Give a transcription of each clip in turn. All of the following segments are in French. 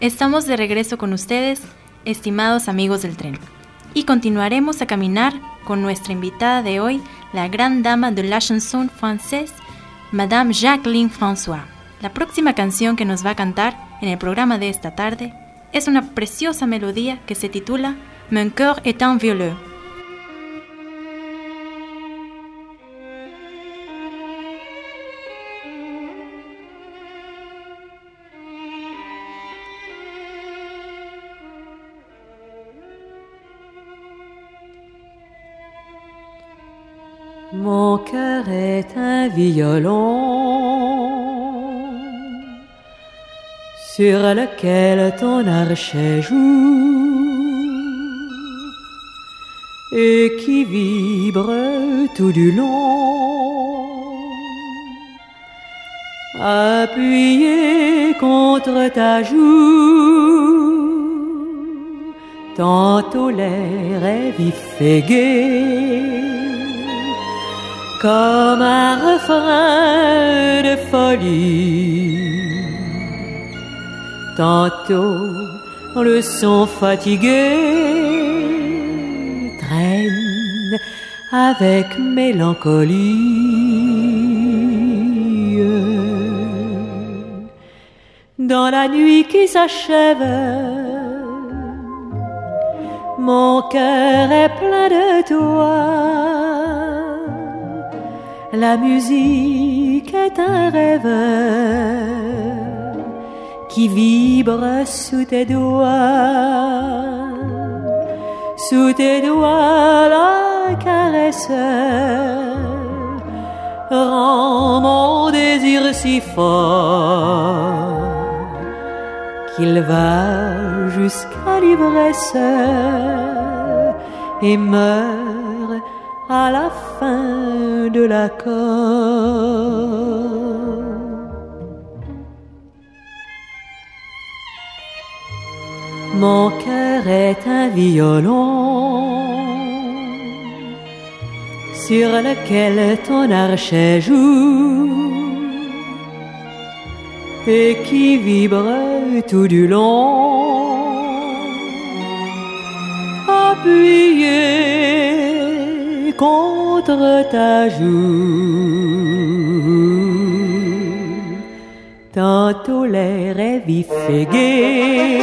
Estamos de regreso con ustedes, estimados amigos del tren, y continuaremos a caminar con nuestra invitada de hoy, la gran dama de la chanson française, Madame Jacqueline François. La próxima canción que nos va a cantar en el programa de esta tarde es una preciosa melodía que se titula Mon cœur est un violeux. Cœur est un violon sur lequel ton archet joue et qui vibre tout du long, appuyé contre ta joue. Tantôt l'air est vif et gai comme un refrain de folie. Tantôt le son fatigué traîne avec mélancolie. Dans la nuit qui s'achève, mon cœur est plein de toi la musique est un rêve qui vibre sous tes doigts. Sous tes doigts, la caresse rend mon désir si fort qu'il va jusqu'à l'ivresse et meurt à la fin de l'accord. Mon cœur est un violon sur lequel ton archet joue et qui vibre tout du long. Appuyé ta joue. Tantôt l'air est vif et gai,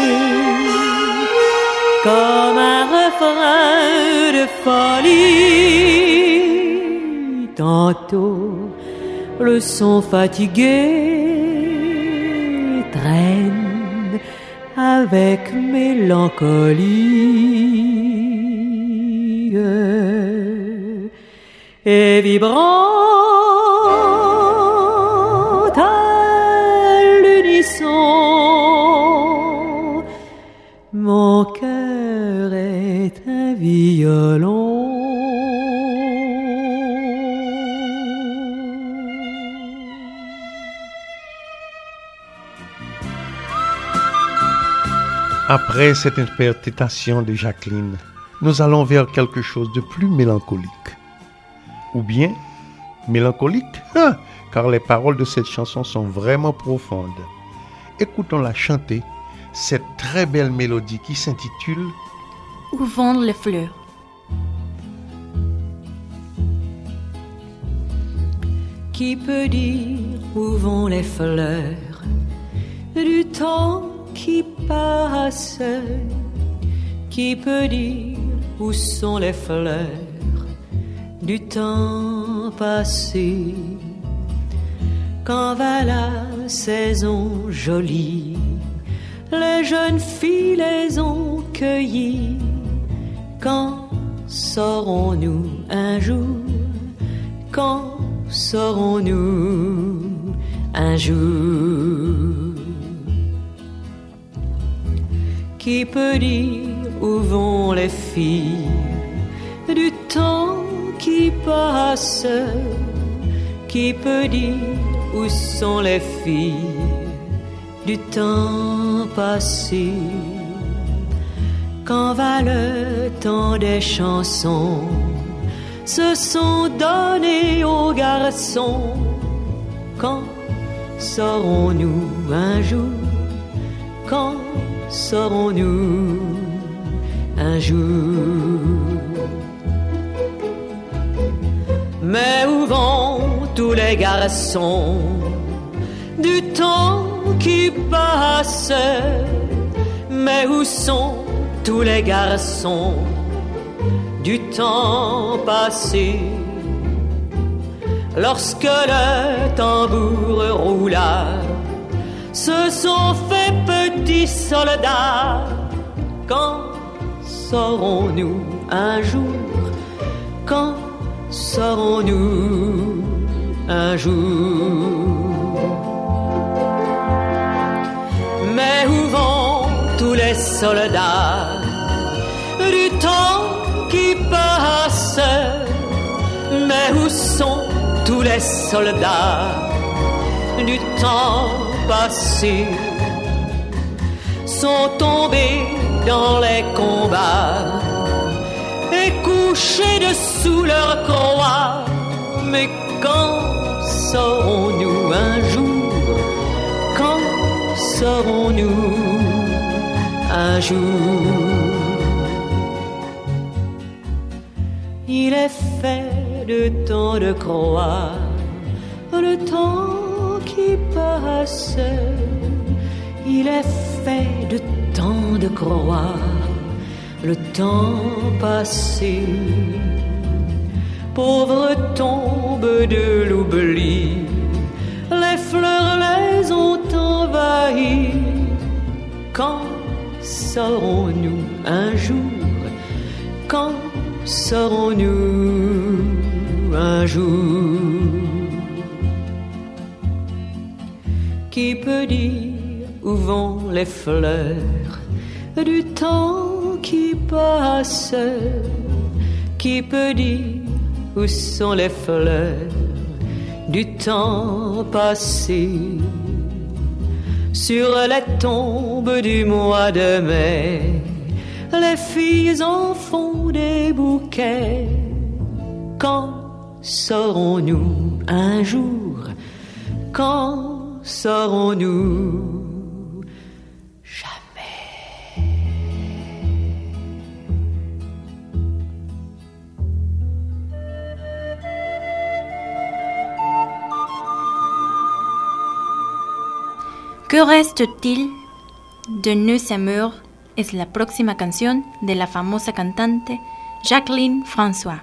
comme un refrain de folie. Tantôt le son fatigué traîne avec mélancolie et vibrant à l'unisson. Mon cœur est un violon. Après cette interprétation de Jacqueline, nous allons vers quelque chose de plus mélancolique. Ou bien mélancolique, hein, car les paroles de cette chanson sont vraiment profondes. Écoutons-la chanter, cette très belle mélodie qui s'intitule Où vont les fleurs? Qui peut dire où vont les fleurs? Du temps qui passe. Qui peut dire où sont les fleurs? Du temps passé. Quand va la saison jolie Les jeunes filles les ont cueillies. Quand saurons-nous un jour Quand saurons-nous un jour? Qui peut dire où vont les filles du temps qui passe Qui peut dire où sont les filles du temps passé Quand va le temps des chansons se sont donnés aux garçons. Quand saurons-nous un jour quand saurons-nous un jour? Mais où vont tous les garçons du temps qui passe? Mais où sont tous les garçons du temps passé? Lorsque le tambour roula se sont fait petits soldats. Quand saurons-nous un jour Quand saurons-nous un jour? Mais où vont tous les soldats du temps qui passe Mais où sont tous les soldats du temps passé? Sont tombés dans les combats couchés dessous leur croix. Mais quand saurons-nous un jour Quand saurons-nous un jour? Il est fait de tant de croire le temps qui passe. Il est fait de tant de croire le temps passé. Pauvre tombe de l'oubli, les fleurs les ont envahies. Quand saurons-nous un jour Quand saurons-nous un jour? Qui peut dire où vont les fleurs du temps qui passe Qui peut dire où sont les fleurs du temps passé Sur les tombes du mois de mai les filles en font des bouquets. Quand saurons-nous un jour Quand saurons-nous Que reste-t-il de Nous amours es la próxima canción de la famosa cantante Jacqueline François,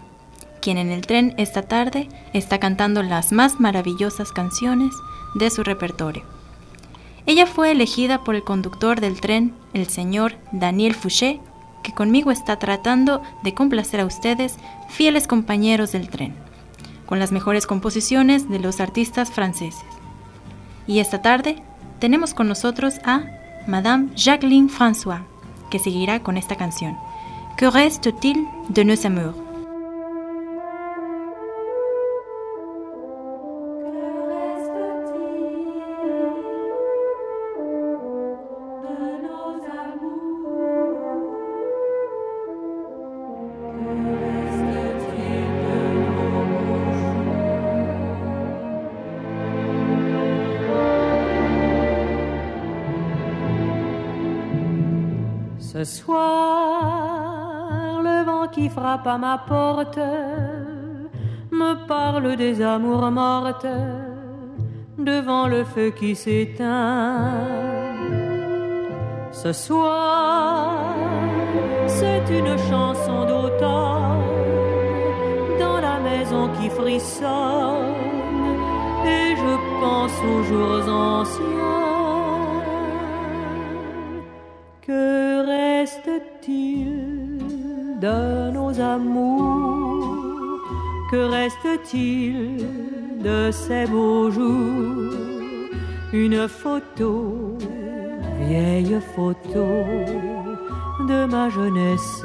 quien en el tren esta tarde está cantando las más maravillosas canciones de su repertorio. Ella fue elegida por el conductor del tren, el señor Daniel Fouché, que conmigo está tratando de complacer a ustedes, fieles compañeros del tren, con las mejores composiciones de los artistas franceses. Y esta tarde tenemos con nosotros a Madame Jacqueline François, que seguirá con esta canción. Que reste-t-il de nos amours? Ce soir, le vent qui frappe à ma porte me parle des amours mortes devant le feu qui s'éteint. Ce soir, c'est une chanson d'automne dans la maison qui frissonne et je pense aux jours anciens. Que reste-t-il de ces beaux jours? Une photo, vieille photo de ma jeunesse.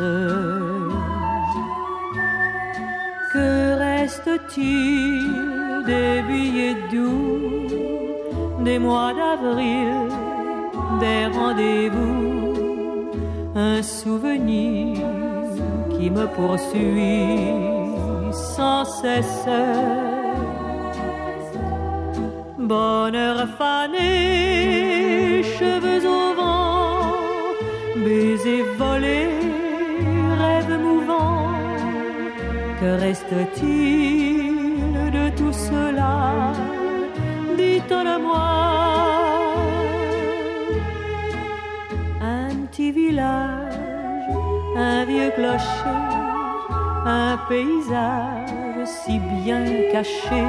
Que reste-t-il des billets doux des mois d'avril, des rendez-vous? Un souvenir qui me poursuit sans cesse. Bonheur fané, cheveux au vent, baisers volés, rêves mouvants. Que reste-t-il de tout cela? Dites-le-moi. Un petit village un vieux clocher, un paysage si bien caché,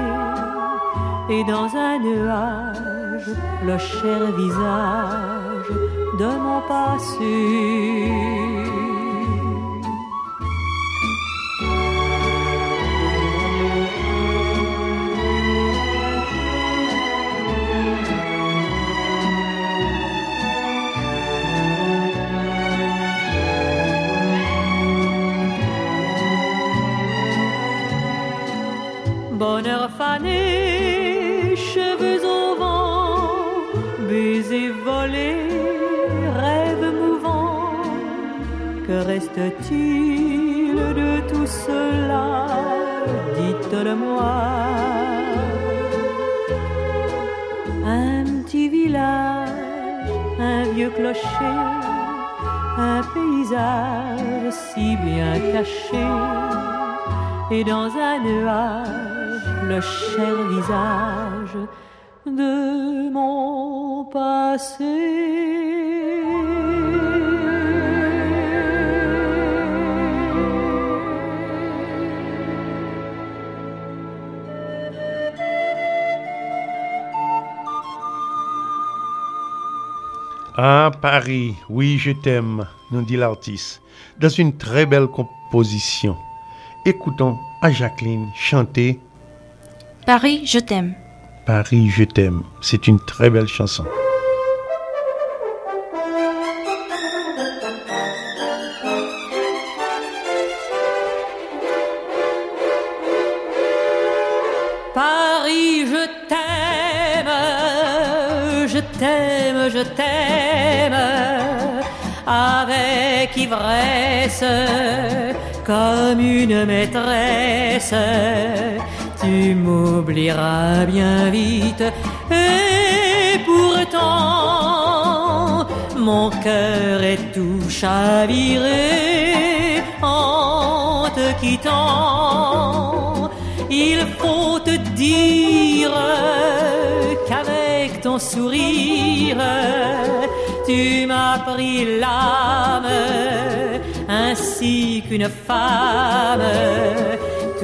et dans un nuage, le cher visage de mon passé. Cheveux au vent, baisers volés, rêves mouvants. Que reste-t-il de tout cela? Dites-le-moi. Un petit village, un vieux clocher, un paysage si bien caché, et dans un nuage, le cher visage de mon passé. Ah, Paris, oui, je t'aime, nous dit l'artiste, dans une très belle composition. Écoutons à Jacqueline chanter Paris, je t'aime. Paris, je t'aime. C'est une très belle chanson. Paris, je t'aime, je t'aime, je t'aime, avec ivresse, comme une maîtresse. Tu m'oublieras bien vite, et pourtant, mon cœur est tout chaviré en te quittant. Il faut te dire qu'avec ton sourire, tu m'as pris l'âme ainsi qu'une femme.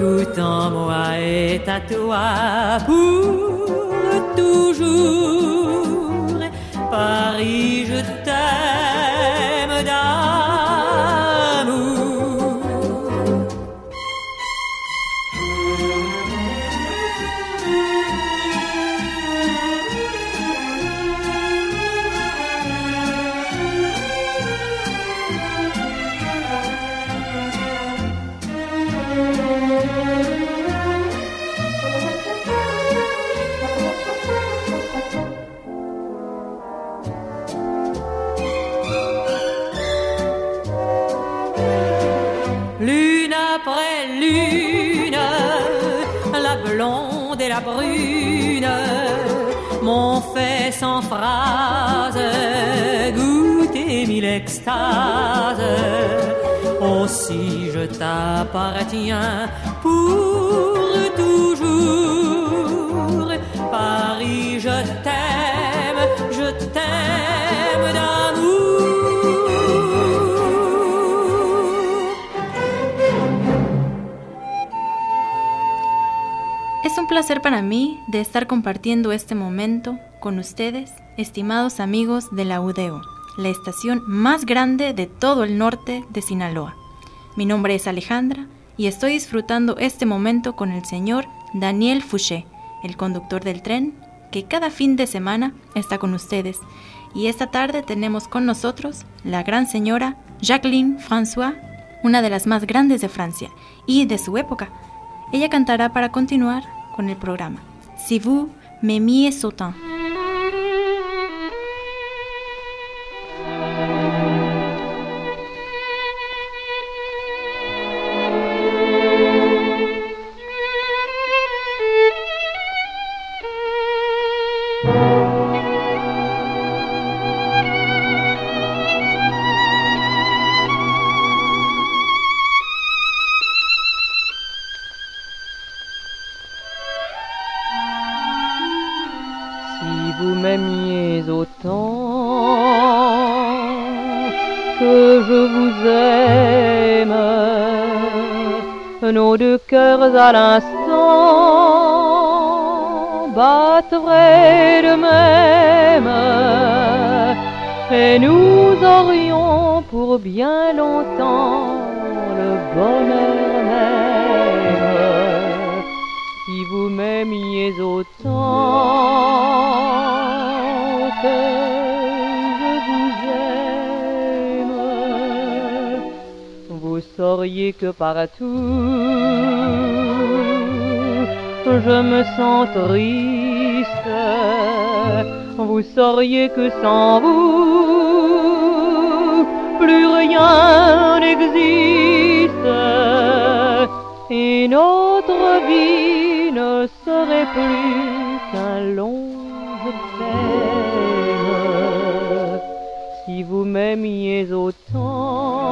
Tout en moi est à toi pour toujours. Paris, je t'aime phrase goûter mille extases. Aussi je t'appartiens pour toujours. Paris, je t'aime, je t'aime d'amour. Es un placer para mí de estar compartiendo este momento con ustedes, estimados amigos de la UDEO, la estación más grande de todo el norte de Sinaloa. Mi nombre es Alejandra y estoy disfrutando este momento con el señor Daniel Fouché, el conductor del tren que cada fin de semana está con ustedes. Y esta tarde tenemos con nosotros la gran señora Jacqueline François, una de las más grandes de Francia y de su época. Ella cantará para continuar con el programa. Si vous m'aimiez autant. Et nous aurions pour bien longtemps le bonheur même si vous m'aimiez autant que je vous aime. Vous sauriez que partout je me sens triste vous sauriez que sans vous, plus rien n'existe. Et notre vie ne serait plus qu'un long peine. Si vous m'aimiez autant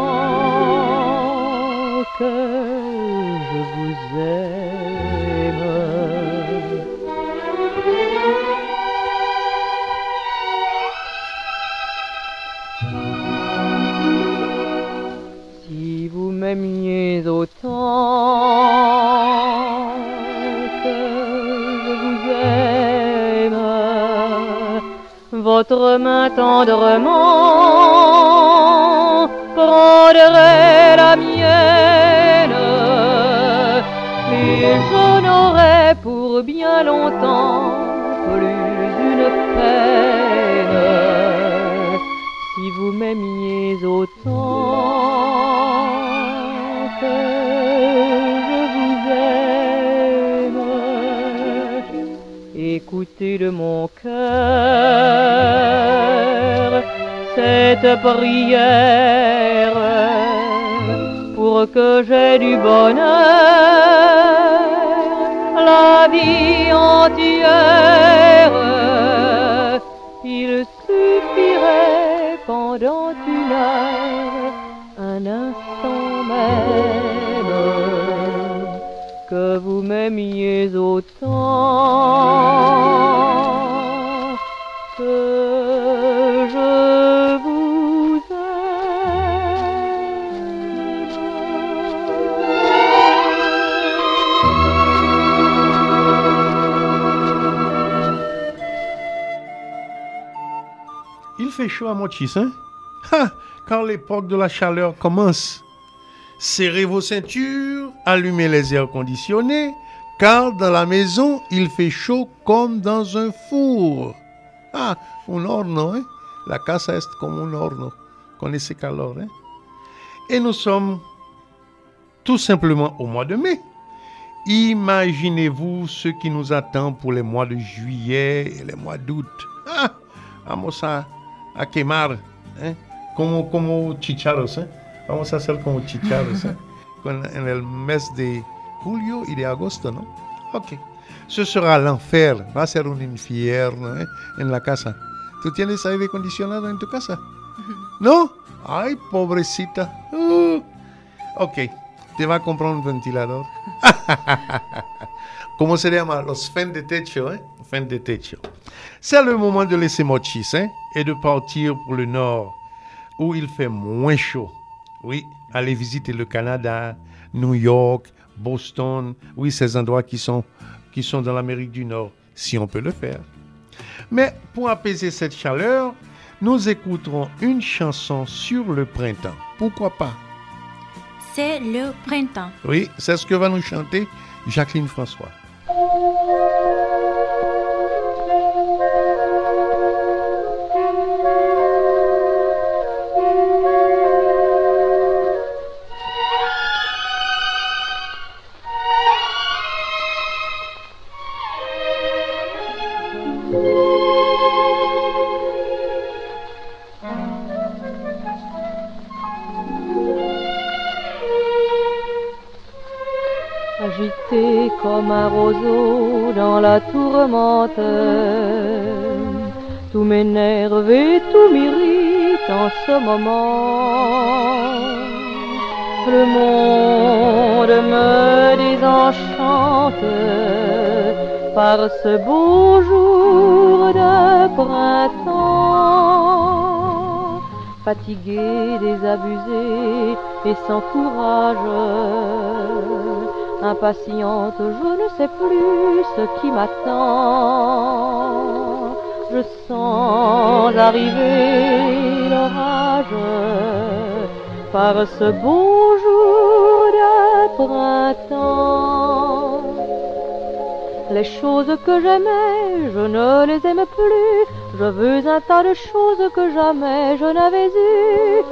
votre main tendrement prendrait la mienne. Et je n'aurais pour bien longtemps plus une peine. Si vous m'aimiez autant De mon cœur cette prière pour que j'ai du bonheur la vie entière. Il suffirait pendant une heure, un instant même, que vous m'aimiez autant que je vous Il fait chaud à Mochis, hein? Ha! Quand l'époque de la chaleur commence, serrez vos ceintures, allumez les airs conditionnés, car dans la maison, il fait chaud comme dans un four. Ah, un horno, hein? La casa est comme un horno, con ese calor, hein? Et nous sommes tout simplement au mois de mai. Imaginez-vous ce qui nous attend pour les mois de juillet et les mois d'août. Ah, vamos a, a quemar, ¿eh? como, como chicharros. ¿eh? Vamos a hacer como chicharros ¿eh? En el mes de julio y de agosto, ¿no? Ok. Ce sera l'enfer, va a ser un infierno ¿eh? en la casa. ¿Tú tienes aire acondicionado en tu casa? ¿No? Ay, pobrecita. Uh. Ok, te va a comprar un ventilador. ¿Cómo se llama? Los fans de techo, ¿eh? Fans de techo. C'est le moment de laisser Mochis, hein, et de partir pour le nord, où il fait moins chaud. Oui, aller visiter le Canada, New York, Boston, oui, ces endroits qui sont, qui sont dans l'Amérique du Nord, si on peut le faire. Mais pour apaiser cette chaleur, nous écouterons une chanson sur le printemps. Pourquoi pas? C'est le printemps. Oui, c'est ce que va nous chanter Jacqueline François. Comme un roseau dans la tourmente. Tout m'énerve et tout m'irrite en ce moment. Le monde me désenchante par ce beau jour de printemps. Fatiguée, désabusée et sans courage, impatiente, je ne sais plus ce qui m'attend. Je sens arriver l'orage par ce beau jour de printemps. Les choses que j'aimais, je ne les aime plus. Je veux un tas de choses que jamais je n'avais eues.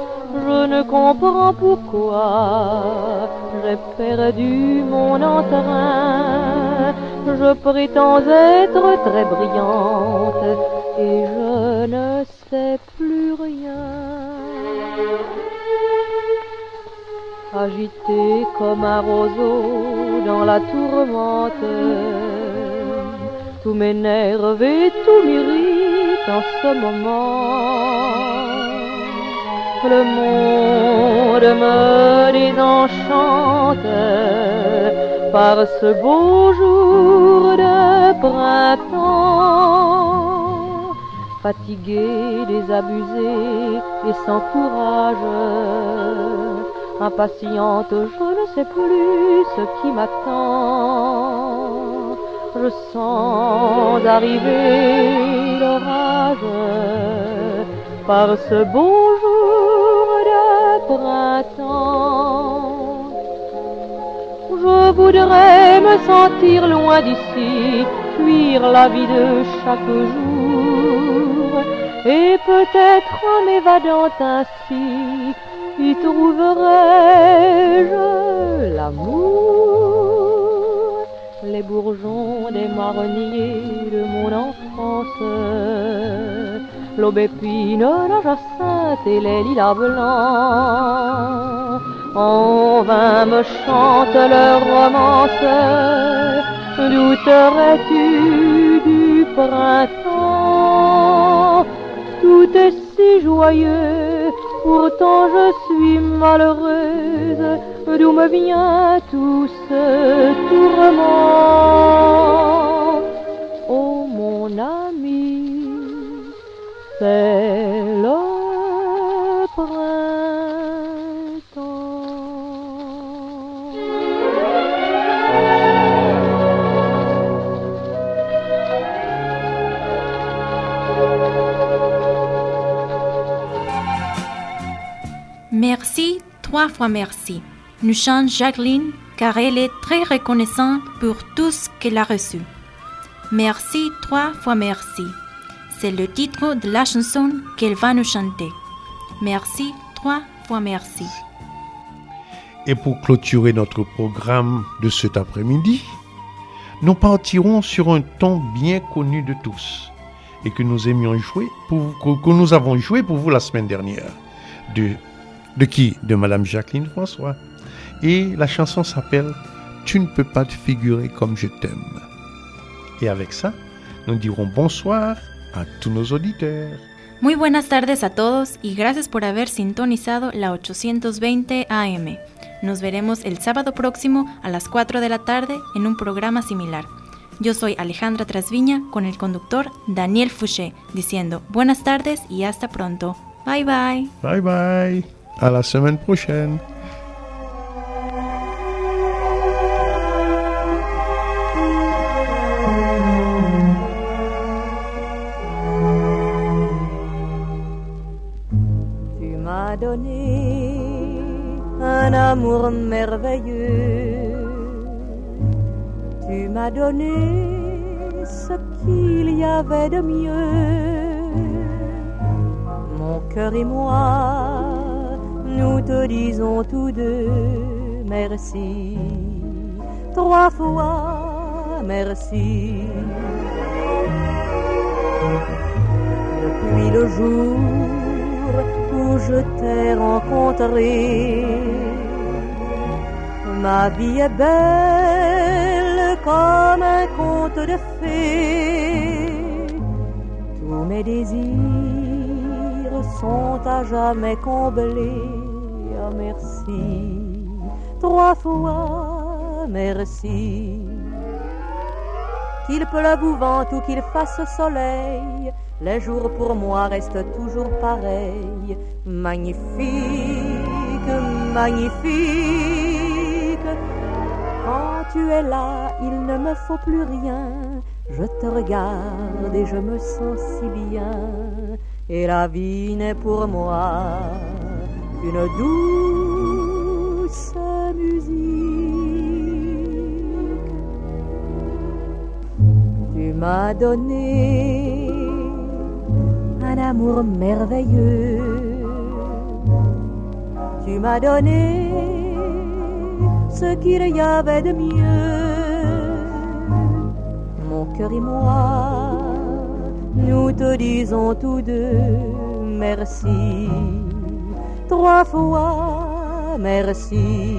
Je ne comprends pourquoi j'ai perdu mon entrain. Je prétends être très brillante et je ne sais plus rien. Agité comme un roseau dans la tourmente, tout m'énerve et tout m'irrite en ce moment. Le monde me désenchante par ce beau jour de printemps. Fatigué, désabusé et sans courage, impatiente, je ne sais plus ce qui m'attend. Je arriver l'orage par ce beau jour de printemps. Je voudrais me sentir loin d'ici, fuir la vie de chaque jour, et peut-être en m'évadant ainsi, y trouverais-je l'amour, les bourgeons des marronniers de mon enfance, l'aubépine, la jacinthe et les lilas blancs. En vain me chantent leurs romances, douterais-tu du printemps? Tout est si joyeux, pourtant je suis malheureuse. D'où me vient tout ce tourment? Oh mon ami, c'est Merci, trois fois merci. Nous chante Jacqueline car elle est très reconnaissante pour tout ce qu'elle a reçu. Merci, trois fois merci. C'est le titre de la chanson qu'elle va nous chanter. Merci, trois fois merci. Et pour clôturer notre programme de cet après-midi, nous partirons sur un ton bien connu de tous et que nous aimions jouer que nous avons joué pour vous la semaine dernière. De, de qui De Madame Jacqueline François. Et la chanson s'appelle Tu ne peux pas te figurer comme je t'aime. Et avec ça, nous dirons bonsoir a tous nos auditeurs. Muy buenas tardes a todos y gracias por haber sintonizado la 820 AM. Nos veremos el sábado próximo a las 4 de la tarde en un programa similar. Yo soy Alejandra Trasviña con el conductor Daniel Fouché diciendo buenas tardes y hasta pronto. Bye bye. Bye bye. À la semaine prochaine. Tu m'as donné un amour merveilleux. Tu m'as donné ce qu'il y avait de mieux. Mon cœur et moi, nous te disons tous deux merci. Trois fois merci. Depuis le jour où je t'ai rencontré. Ma vie est belle comme un conte de fées. Tous mes désirs sont à jamais comblés. Merci. Trois fois merci. qu'il pleuve ou vente ou qu'il fasse soleil, les jours pour moi restent toujours pareils. Magnifique, magnifique. Quand tu es là, il ne me faut plus rien. Je te regarde et je me sens si bien. Et la vie n'est pour moi qu'une douce musique. Tu m'as donné un amour merveilleux. Tu m'as donné ce qu'il y avait de mieux. Mon cœur et moi, nous te disons tous deux merci. Trois fois merci.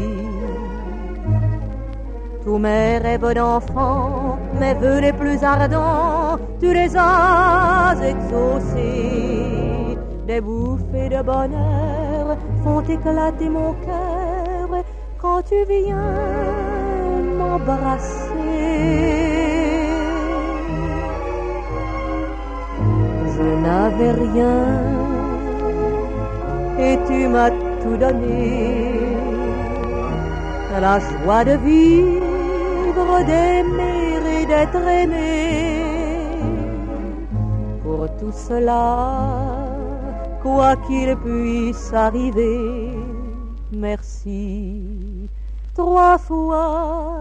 Tous mes rêves d'enfant, mes voeux les plus ardents, tu les as exaucés. Des bouffées de bonheur font éclater mon cœur quand tu viens m'embrasser. Je n'avais rien et tu m'as tout donné. La joie de vivre, d'aimer et d'être aimé. Pour tout cela, quoi qu'il puisse arriver, merci trois fois,